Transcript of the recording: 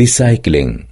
recycling.